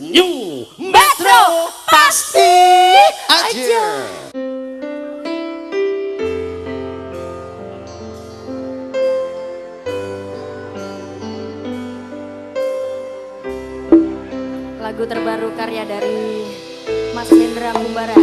New Metro pasti aja. Lagu terbaru karya dari Mas Hendra Kumbara